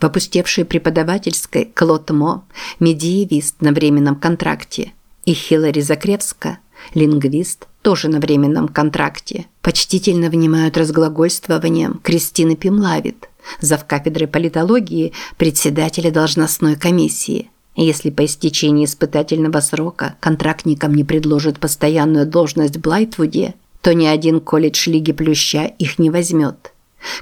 В опустевшей преподавательской Клод Мо – медиевист на временном контракте. И Хиллари Закревска – лингвист, тоже на временном контракте. Почтительно внимают разглагольствованием Кристины Пимлавит, завкафедры политологии, председателя должностной комиссии. Если по истечении испытательного срока контрактникам не предложат постоянную должность в Блайтвуде, то ни один колледж Лиги Плюща их не возьмет.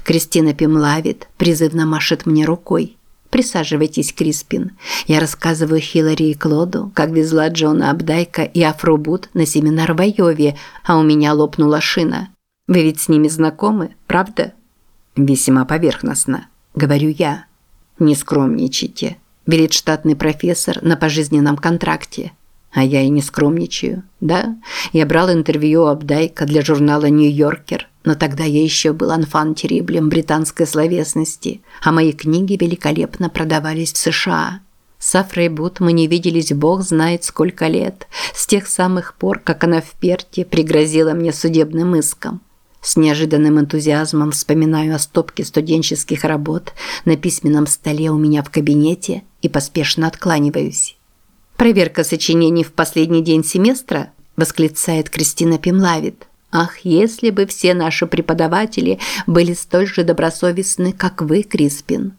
Кристина Пимлавит призывно машет мне рукой. Присаживайтесь, Криспин. Я рассказываю Хиллари и Клоду, как везла Джона Абдайка и Афробут на семинар в Айове, а у меня лопнула шина. Вы ведь с ними знакомы, правда? Весьма поверхностно, говорю я. Не скромничайте. Велит штатный профессор на пожизненном контракте. А я и не скромничаю, да? Я брал интервью у Абдайка для журнала «Нью-Йоркер», но тогда я еще был анфан-териблем британской словесности, а мои книги великолепно продавались в США. С Афрой Бут мы не виделись бог знает сколько лет, с тех самых пор, как она в Перте пригрозила мне судебным иском. С неожиданным энтузиазмом вспоминаю о стопке студенческих работ на письменном столе у меня в кабинете и поспешно откланиваюсь. «Проверка сочинений в последний день семестра?» – восклицает Кристина Пимлавит. «Ах, если бы все наши преподаватели были столь же добросовестны, как вы, Криспин!»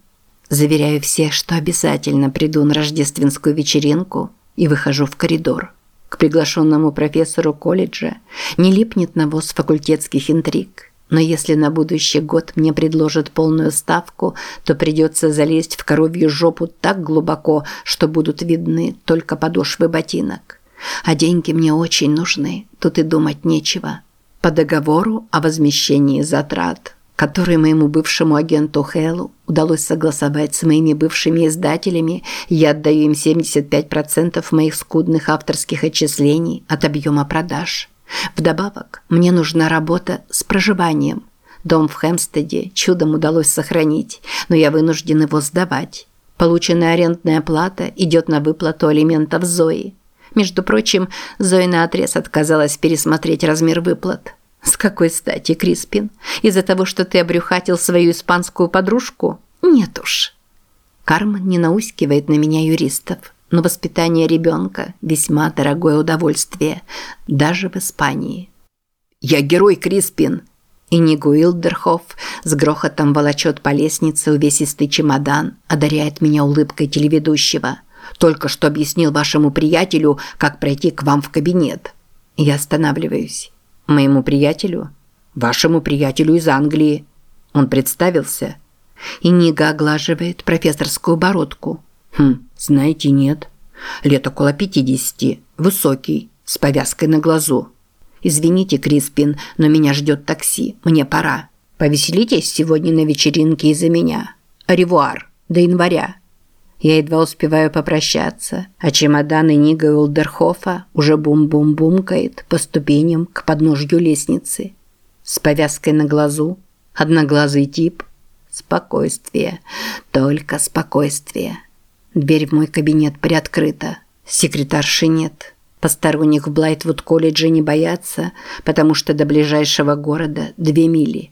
Заверяю всех, что обязательно приду на рождественскую вечеринку и выхожу в коридор. К приглашенному профессору колледжа не липнет навоз факультетских интриг. Но если на будущий год мне предложат полную ставку, то придется залезть в коровью жопу так глубоко, что будут видны только подошвы ботинок. А деньги мне очень нужны, тут и думать нечего. По договору о возмещении затрат, который моему бывшему агенту Хэллу удалось согласовать с моими бывшими издателями, я отдаю им 75% моих скудных авторских отчислений от объема продаж. Вдобавок, мне нужна работа с проживанием. Дом в Хэмстеде чудом удалось сохранить, но я вынужден его сдавать. Полученная арендная плата идет на выплату алиментов Зои. Между прочим, Зои наотрез отказалась пересмотреть размер выплат. С какой стати, Криспин? Из-за того, что ты обрюхатил свою испанскую подружку? Нет уж. Кармен не наускивает на меня юристов но воспитание ребенка – весьма дорогое удовольствие, даже в Испании. «Я герой, Криспин!» И Ниго Илдерхоф с грохотом волочет по лестнице увесистый чемодан, одаряет меня улыбкой телеведущего. «Только что объяснил вашему приятелю, как пройти к вам в кабинет». Я останавливаюсь. «Моему приятелю?» «Вашему приятелю из Англии». Он представился. И Нига оглаживает профессорскую бородку. Хм, знаете, нет. Лет около 50, высокий, с повязкой на глазу. Извините, Криспин, но меня ждет такси. Мне пора. Повеселитесь сегодня на вечеринке из-за меня. Ревуар. До января. Я едва успеваю попрощаться, а чемодан Нига Улдерхофа уже бум-бум-бумкает по ступеням к подножью лестницы. С повязкой на глазу, одноглазый тип. Спокойствие, только спокойствие. Дверь в мой кабинет приоткрыта. Секретарши нет. Посторонних в Блайтвуд-колледже не боятся, потому что до ближайшего города две мили.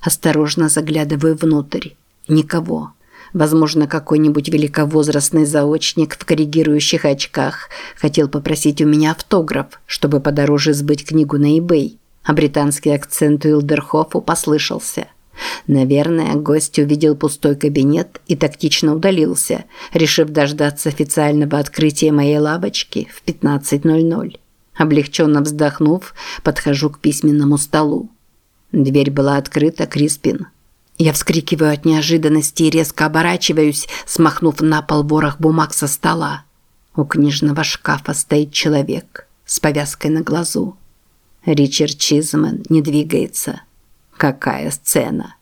Осторожно заглядываю внутрь. Никого. Возможно, какой-нибудь великовозрастный заочник в коррегирующих очках хотел попросить у меня автограф, чтобы подороже сбыть книгу на eBay. А британский акцент Уилдерхофу послышался – Наверное, гость увидел пустой кабинет и тактично удалился, решив дождаться официального открытия моей лавочки в 15.00. Облегченно вздохнув, подхожу к письменному столу. Дверь была открыта, Криспин. Я вскрикиваю от неожиданности и резко оборачиваюсь, смахнув на пол ворох бумаг со стола. У книжного шкафа стоит человек с повязкой на глазу. Ричард Чизмен не двигается. Какая сцена.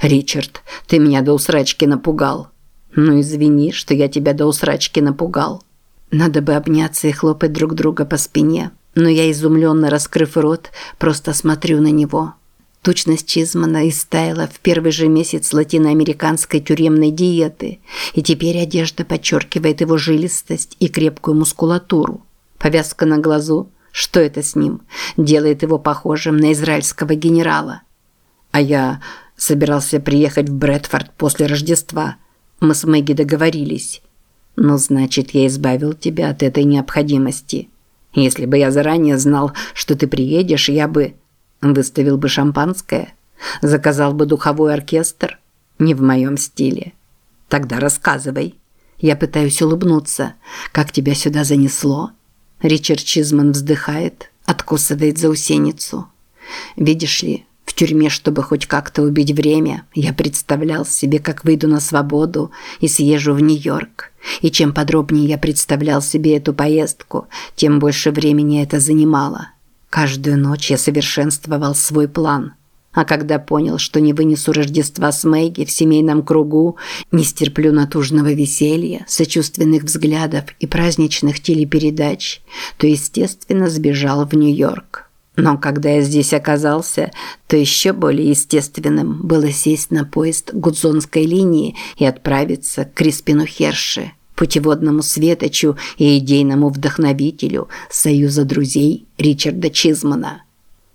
Ричард, ты меня до усрачки напугал. Ну извини, что я тебя до усрачки напугал. Надо бы обняться и хлопать друг друга по спине, но я изумленно раскрыв рот, просто смотрю на него. Тучность Чизмана истаяла в первый же месяц латиноамериканской тюремной диеты, и теперь одежда подчеркивает его жилистость и крепкую мускулатуру. Повязка на глазу, что это с ним, делает его похожим на израильского генерала. А я собирался приехать в Брэдфорд после Рождества. Мы с Мэгги договорились. Ну, значит, я избавил тебя от этой необходимости. Если бы я заранее знал, что ты приедешь, я бы выставил бы шампанское, заказал бы духовой оркестр. Не в моем стиле. Тогда рассказывай. Я пытаюсь улыбнуться. Как тебя сюда занесло? Ричард Чизман вздыхает, откусывает заусеницу. Видишь ли, в тюрьме, чтобы хоть как-то убить время, я представлял себе, как выйду на свободу и съезжу в Нью-Йорк. И чем подробнее я представлял себе эту поездку, тем больше времени это занимало. Каждую ночь я совершенствовал свой план. А когда понял, что не вынесу Рождества с Мэгги в семейном кругу, не стерплю натужного веселья, сочувственных взглядов и праздничных телепередач, то, естественно, сбежал в Нью-Йорк. Но когда я здесь оказался, то еще более естественным было сесть на поезд Гудзонской линии и отправиться к Криспину Херши, путеводному светочу и идейному вдохновителю Союза друзей Ричарда Чизмана.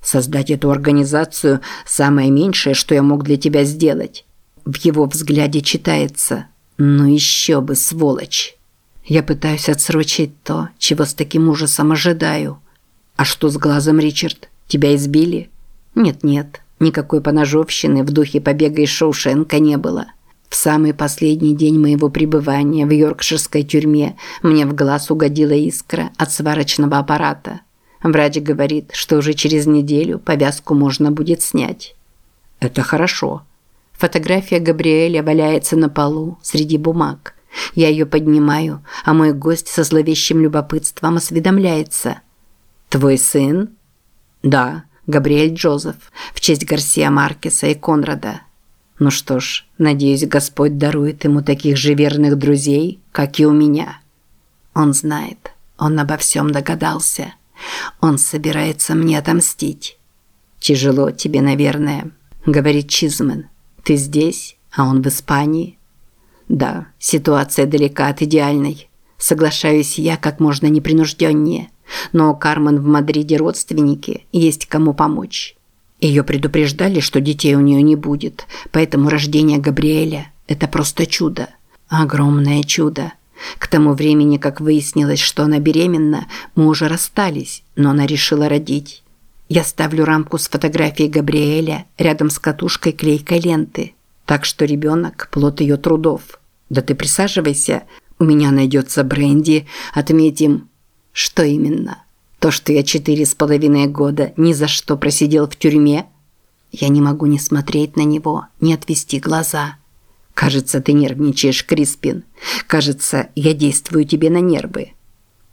Создать эту организацию – самое меньшее, что я мог для тебя сделать. В его взгляде читается «Ну еще бы, сволочь!» Я пытаюсь отсрочить то, чего с таким ужасом ожидаю – «А что с глазом, Ричард? Тебя избили?» «Нет-нет, никакой поножовщины в духе побега из Шоушенка не было. В самый последний день моего пребывания в йоркширской тюрьме мне в глаз угодила искра от сварочного аппарата. Врач говорит, что уже через неделю повязку можно будет снять». «Это хорошо». Фотография Габриэля валяется на полу среди бумаг. Я ее поднимаю, а мой гость со зловещим любопытством осведомляется – «Твой сын?» «Да, Габриэль Джозеф, в честь Гарсия Маркеса и Конрада». «Ну что ж, надеюсь, Господь дарует ему таких же верных друзей, как и у меня». Он знает, он обо всем догадался. Он собирается мне отомстить. «Тяжело тебе, наверное», – говорит Чизмен. «Ты здесь, а он в Испании?» «Да, ситуация далека от идеальной. Соглашаюсь я как можно непринужденнее». Но Кармен в Мадриде родственники, есть кому помочь. Ее предупреждали, что детей у нее не будет, поэтому рождение Габриэля – это просто чудо. Огромное чудо. К тому времени, как выяснилось, что она беременна, мы уже расстались, но она решила родить. Я ставлю рамку с фотографией Габриэля рядом с катушкой клейкой ленты, так что ребенок – плод ее трудов. Да ты присаживайся, у меня найдется бренди, отметим что именно? То, что я четыре с половиной года ни за что просидел в тюрьме? Я не могу не смотреть на него, не отвести глаза. Кажется, ты нервничаешь, Криспин. Кажется, я действую тебе на нервы.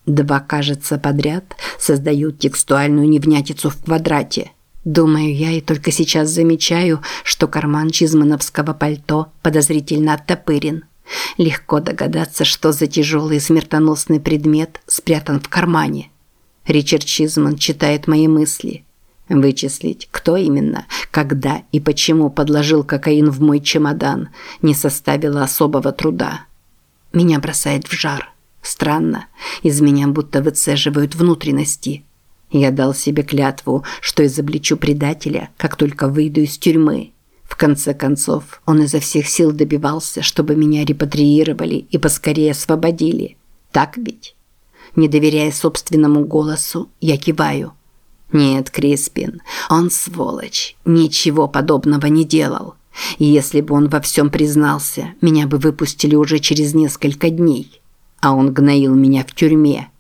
Два «кажется» подряд создают текстуальную невнятицу в квадрате. Думаю я и только сейчас замечаю, что карман чизмановского пальто подозрительно оттопырен. Легко догадаться, что за тяжелый смертоносный предмет спрятан в кармане. Ричард Чизман читает мои мысли. Вычислить, кто именно, когда и почему подложил кокаин в мой чемодан, не составило особого труда. Меня бросает в жар. Странно, из меня будто выцеживают внутренности. Я дал себе клятву, что изобличу предателя, как только выйду из тюрьмы. В конце концов, он изо всех сил добивался, чтобы меня репатриировали и поскорее освободили. Так ведь? Не доверяя собственному голосу, я киваю. Нет, Криспин, он сволочь, ничего подобного не делал. И если бы он во всем признался, меня бы выпустили уже через несколько дней. А он гноил меня в тюрьме.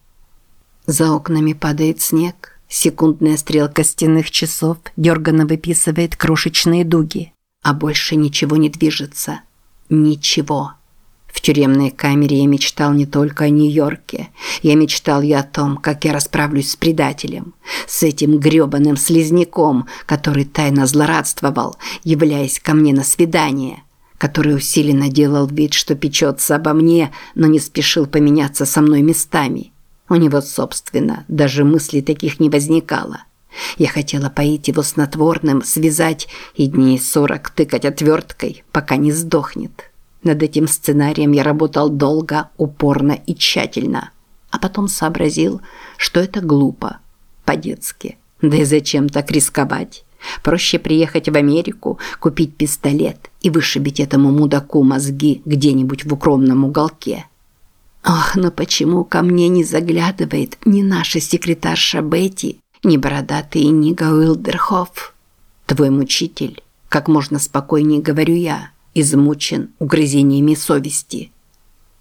За окнами падает снег. Секундная стрелка стенных часов дерганно выписывает крошечные дуги а больше ничего не движется. Ничего. В тюремной камере я мечтал не только о Нью-Йорке. Я мечтал и о том, как я расправлюсь с предателем. С этим грёбаным слизняком, который тайно злорадствовал, являясь ко мне на свидание. Который усиленно делал вид, что печется обо мне, но не спешил поменяться со мной местами. У него, собственно, даже мыслей таких не возникало. Я хотела поить его снотворным, связать и дней сорок тыкать отверткой, пока не сдохнет. Над этим сценарием я работал долго, упорно и тщательно. А потом сообразил, что это глупо. По-детски. Да и зачем так рисковать? Проще приехать в Америку, купить пистолет и вышибить этому мудаку мозги где-нибудь в укромном уголке. Ох, но почему ко мне не заглядывает ни наша секретарша Бетти, ни бородатый Нига Уилдерхоф? Твой мучитель, как можно спокойнее говорю я, измучен угрызениями совести.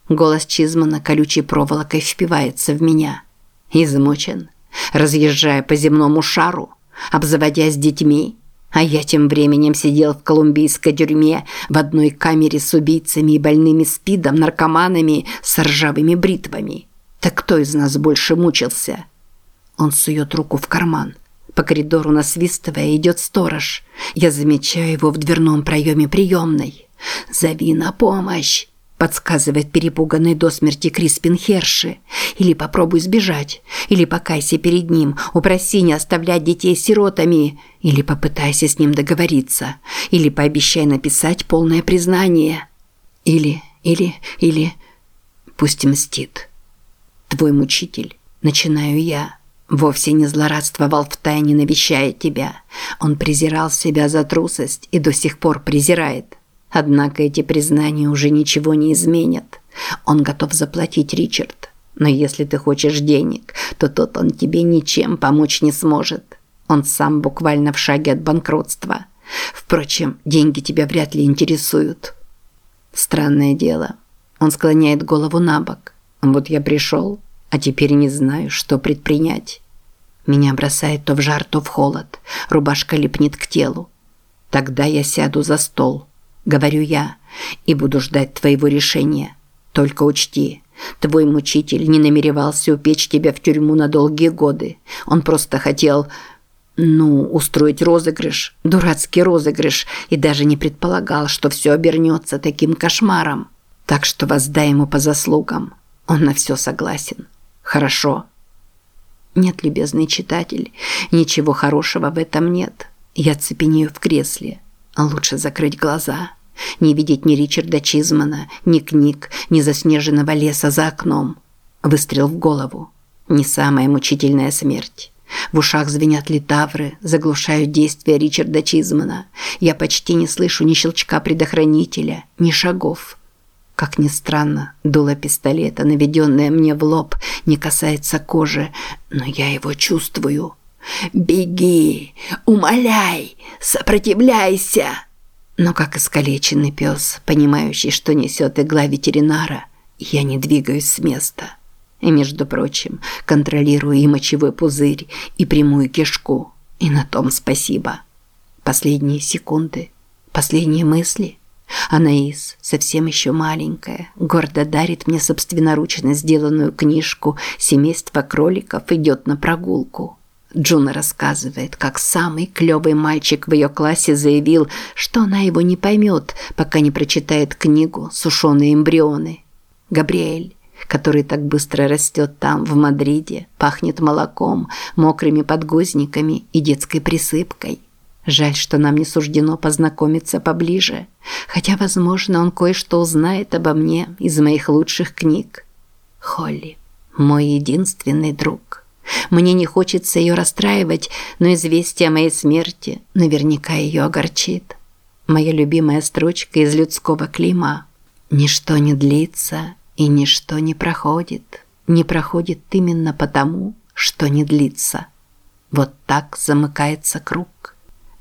Голос Чизмана колючей проволокой впивается в меня. Измучен, разъезжая по земному шару, обзаводясь детьми, а я тем временем сидел в колумбийской тюрьме в одной камере с убийцами и больными спидом, наркоманами с ржавыми бритвами. Так кто из нас больше мучился? Он сует руку в карман. По коридору насвистывая идет сторож. Я замечаю его в дверном проеме приемной. «Зови на помощь!» подсказывает перепуганный до смерти Криспин Херши. Или попробуй сбежать, или покайся перед ним, упроси не оставлять детей сиротами, или попытайся с ним договориться, или пообещай написать полное признание. Или, или, или... Пусть мстит. Твой мучитель, начинаю я, вовсе не злорадствовал втайне навещая тебя. Он презирал себя за трусость и до сих пор презирает. Однако эти признания уже ничего не изменят. Он готов заплатить, Ричард. Но если ты хочешь денег, то тот он тебе ничем помочь не сможет. Он сам буквально в шаге от банкротства. Впрочем, деньги тебя вряд ли интересуют. Странное дело. Он склоняет голову на бок. Вот я пришел, а теперь не знаю, что предпринять. Меня бросает то в жар, то в холод. Рубашка липнет к телу. Тогда я сяду за стол говорю я, и буду ждать твоего решения. Только учти, твой мучитель не намеревался упечь тебя в тюрьму на долгие годы. Он просто хотел, ну, устроить розыгрыш, дурацкий розыгрыш, и даже не предполагал, что все обернется таким кошмаром. Так что воздай ему по заслугам. Он на все согласен. Хорошо. Нет, любезный читатель, ничего хорошего в этом нет. Я цепенею в кресле. А лучше закрыть глаза. Не видеть ни Ричарда Чизмана, ни книг, ни заснеженного леса за окном. Выстрел в голову. Не самая мучительная смерть. В ушах звенят литавры, заглушают действия Ричарда Чизмана. Я почти не слышу ни щелчка предохранителя, ни шагов. Как ни странно, дуло пистолета, наведенное мне в лоб, не касается кожи, но я его чувствую. «Беги! Умоляй! Сопротивляйся!» Но как искалеченный пес, понимающий, что несет игла ветеринара, я не двигаюсь с места. И, между прочим, контролирую и мочевой пузырь, и прямую кишку. И на том спасибо. Последние секунды, последние мысли. Анаис, совсем еще маленькая, гордо дарит мне собственноручно сделанную книжку «Семейство кроликов идет на прогулку». Джуна рассказывает, как самый клёвый мальчик в ее классе заявил, что она его не поймет, пока не прочитает книгу «Сушеные эмбрионы». Габриэль, который так быстро растет там, в Мадриде, пахнет молоком, мокрыми подгузниками и детской присыпкой. Жаль, что нам не суждено познакомиться поближе, хотя, возможно, он кое-что узнает обо мне из моих лучших книг. Холли, мой единственный друг. Мне не хочется ее расстраивать, но известие о моей смерти наверняка ее огорчит. Моя любимая строчка из людского клима. «Ничто не длится и ничто не проходит. Не проходит именно потому, что не длится». Вот так замыкается круг.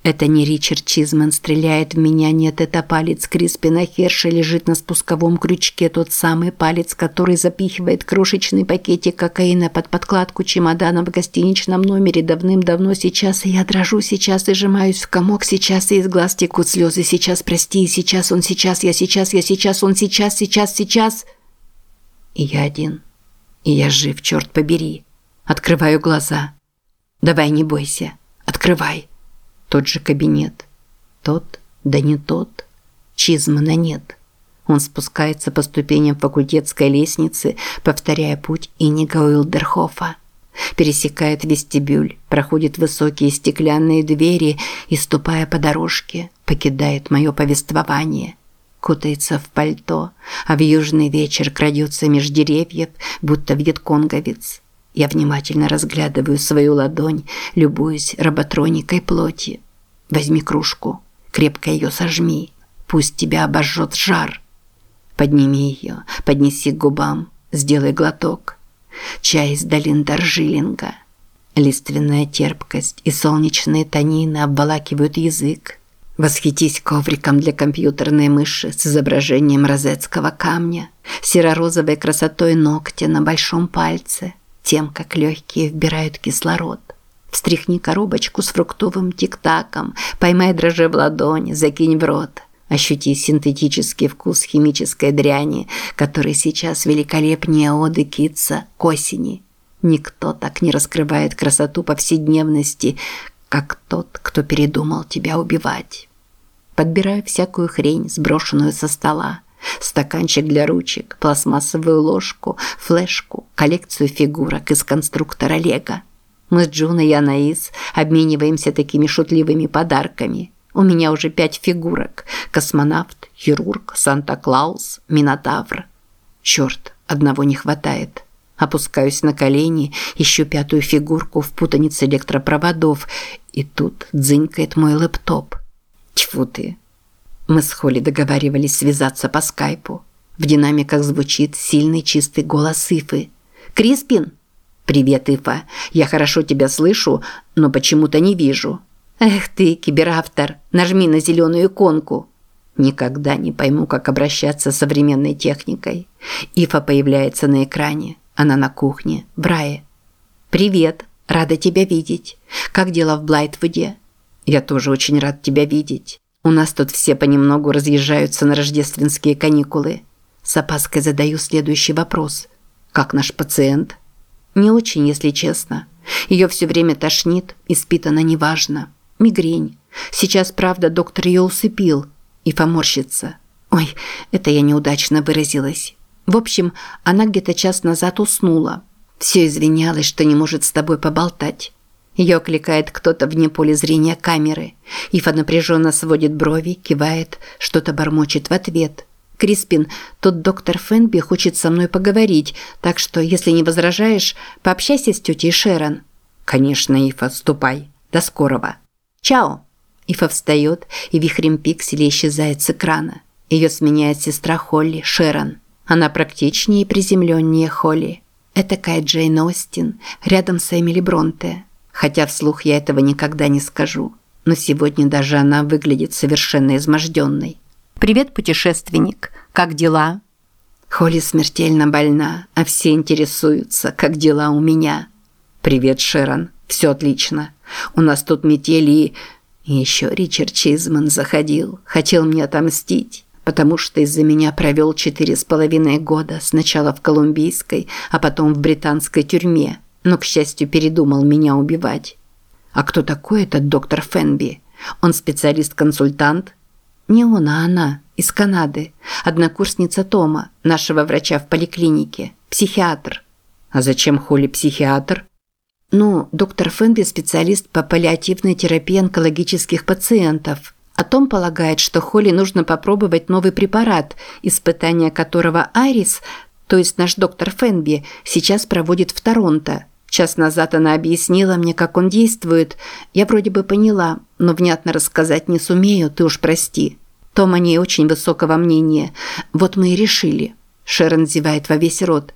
Это не Ричард Чизман стреляет в меня, нет, это палец Криспина Херша лежит на спусковом крючке, тот самый палец, который запихивает крошечный пакетик кокаина под подкладку чемодана в гостиничном номере давным-давно сейчас, я дрожу сейчас и сжимаюсь в комок сейчас, и из глаз текут слезы сейчас, прости, сейчас он, сейчас я, сейчас я, сейчас он, сейчас, сейчас, сейчас. И я один. И я жив, черт побери. Открываю глаза. Давай, не бойся. Открывай. Тот же кабинет. Тот, да не тот. Чизмана нет. Он спускается по ступеням факультетской лестницы, повторяя путь Инига Уилдерхофа. Пересекает вестибюль, проходит высокие стеклянные двери и, ступая по дорожке, покидает мое повествование. Кутается в пальто, а в южный вечер крадется меж деревьев, будто вьетконговец. Я внимательно разглядываю свою ладонь, любуюсь роботроникой плоти. Возьми кружку, крепко ее сожми, пусть тебя обожжет жар. Подними ее, поднеси к губам, сделай глоток. Чай из долин Даржилинга. Лиственная терпкость и солнечные тонины обволакивают язык. Восхитись ковриком для компьютерной мыши с изображением розетского камня, серо-розовой красотой ногтя на большом пальце, тем, как легкие вбирают кислород. Встряхни коробочку с фруктовым тик-таком, поймай дрожжи в ладони, закинь в рот. Ощути синтетический вкус химической дряни, который сейчас великолепнее оды Китса к осени. Никто так не раскрывает красоту повседневности, как тот, кто передумал тебя убивать. Подбираю всякую хрень, сброшенную со стола. Стаканчик для ручек, пластмассовую ложку, флешку, коллекцию фигурок из конструктора Лего. Мы с Джуной и Анаис обмениваемся такими шутливыми подарками. У меня уже пять фигурок. Космонавт, хирург, Санта-Клаус, Минотавр. Черт, одного не хватает. Опускаюсь на колени, ищу пятую фигурку в путанице электропроводов, и тут дзынькает мой лэптоп. Тьфу ты. Мы с Холли договаривались связаться по скайпу. В динамиках звучит сильный чистый голос Ифы. «Криспин!» «Привет, Ифа. Я хорошо тебя слышу, но почему-то не вижу». «Эх ты, киберавтор, нажми на зеленую иконку». Никогда не пойму, как обращаться с современной техникой. Ифа появляется на экране. Она на кухне, в рае. «Привет, рада тебя видеть. Как дела в Блайтвуде?» «Я тоже очень рад тебя видеть. У нас тут все понемногу разъезжаются на рождественские каникулы». С опаской задаю следующий вопрос. «Как наш пациент?» «Не очень, если честно. Ее все время тошнит, и спит она неважно. Мигрень. Сейчас, правда, доктор ее усыпил. И поморщится. Ой, это я неудачно выразилась. В общем, она где-то час назад уснула. Все извинялась, что не может с тобой поболтать. Ее окликает кто-то вне поля зрения камеры. Ифа напряженно сводит брови, кивает, что-то бормочет в ответ. «Криспин, тот доктор Фенби хочет со мной поговорить, так что, если не возражаешь, пообщайся с тетей Шерон». «Конечно, Ифа, ступай. До скорого». «Чао». Ифа встает и вихрем пикселей исчезает с экрана. Ее сменяет сестра Холли, Шерон. Она практичнее и приземленнее Холли. Этакая Джейн Остин рядом с Эмили Бронте. Хотя вслух я этого никогда не скажу. Но сегодня даже она выглядит совершенно изможденной. «Привет, путешественник. Как дела?» Холли смертельно больна, а все интересуются, как дела у меня. «Привет, Шерон. Все отлично. У нас тут метели и...» И еще Ричард Чизман заходил, хотел мне отомстить потому что из-за меня провел четыре с половиной года сначала в колумбийской, а потом в британской тюрьме, но, к счастью, передумал меня убивать. А кто такой этот доктор Фенби? Он специалист-консультант? Не он, а она, из Канады, однокурсница Тома, нашего врача в поликлинике, психиатр. А зачем Холли психиатр? Ну, доктор Фенби специалист по паллиативной терапии онкологических пациентов – о том полагает, что Холли нужно попробовать новый препарат, испытание которого Айрис, то есть наш доктор Фенби, сейчас проводит в Торонто. Час назад она объяснила мне, как он действует. Я вроде бы поняла, но внятно рассказать не сумею, ты уж прости. Том о ней очень высокого мнения. Вот мы и решили. Шерон зевает во весь рот.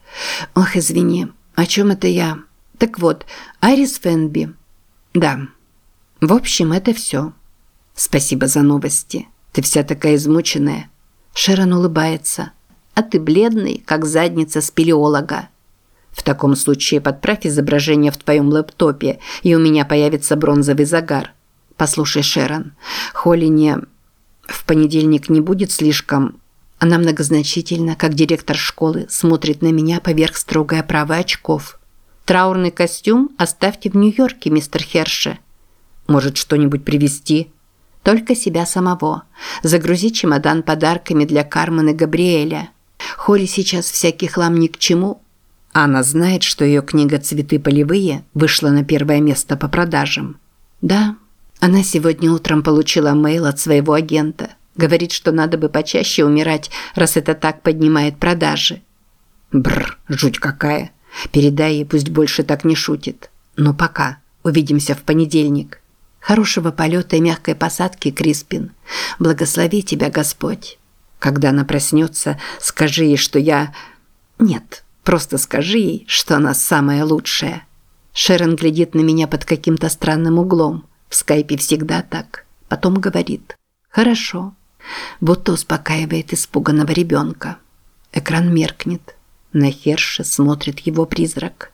Ох, извини, о чем это я? Так вот, Айрис Фенби. Да. В общем, это все. Спасибо за новости. Ты вся такая измученная. Шерон улыбается. А ты бледный, как задница спелеолога. В таком случае подправь изображение в твоем лэптопе, и у меня появится бронзовый загар. Послушай, Шерон, Холли не... В понедельник не будет слишком... Она многозначительно, как директор школы, смотрит на меня поверх строгой оправы очков. Траурный костюм оставьте в Нью-Йорке, мистер Херше. Может, что-нибудь привезти? Только себя самого. Загрузи чемодан подарками для Кармен и Габриэля. Холли сейчас всякий хлам ни к чему. Она знает, что ее книга «Цветы полевые» вышла на первое место по продажам. Да, она сегодня утром получила мейл от своего агента. Говорит, что надо бы почаще умирать, раз это так поднимает продажи. Бррр, жуть какая. Передай ей, пусть больше так не шутит. Но пока. Увидимся в понедельник. Хорошего полета и мягкой посадки, Криспин. Благослови тебя, Господь. Когда она проснется, скажи ей, что я... Нет, просто скажи ей, что она самая лучшая. Шерон глядит на меня под каким-то странным углом. В скайпе всегда так. Потом говорит. Хорошо. Будто успокаивает испуганного ребенка. Экран меркнет. На Херше смотрит его призрак.